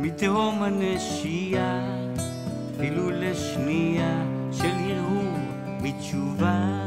מתהום הנשייה, אפילו לשנייה של הרהור מתשובה.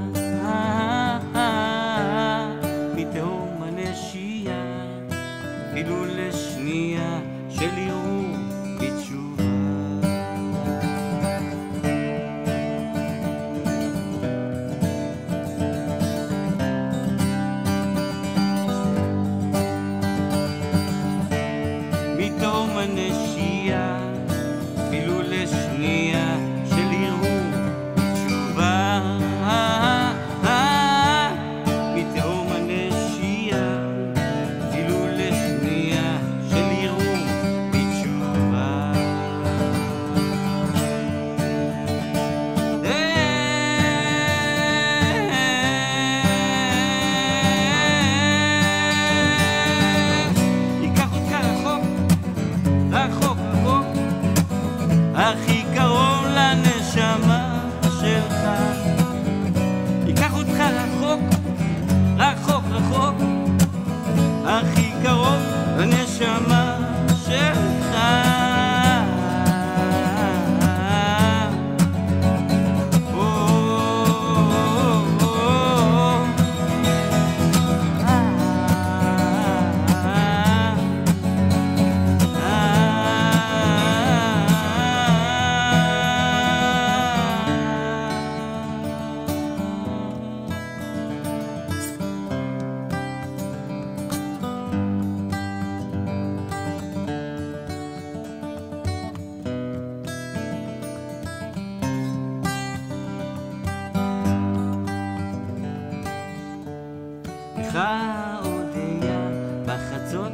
בכה אודיה בחצות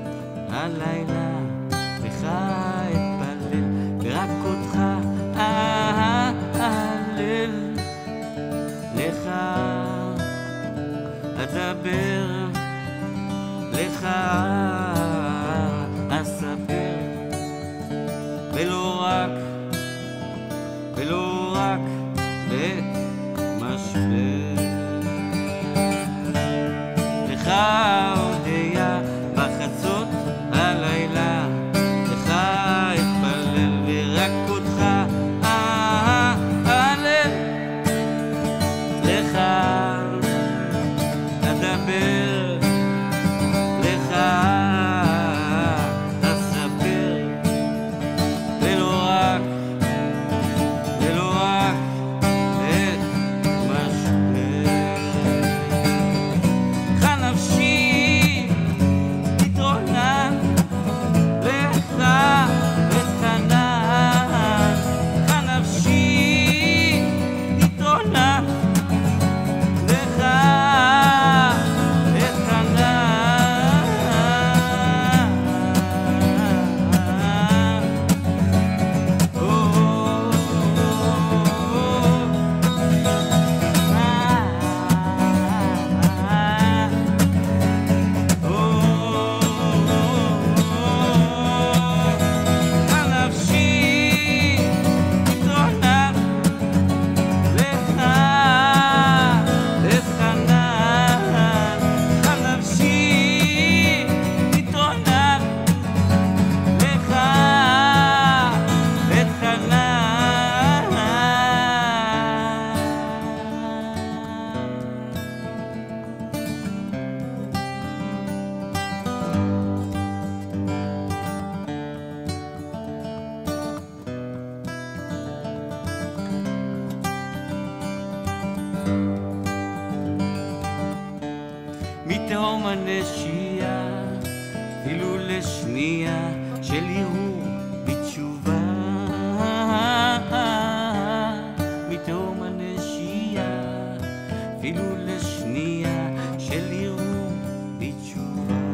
הלילה, בך אתפלל, רק אותך אהלל. לך אדבר, לך אספר, ולא רק, ולא רק בעת משבר. הנשייה, אפילו לשנייה של הרהור בתשובה. מתהום הנשייה, אפילו לשנייה של הרהור בתשובה.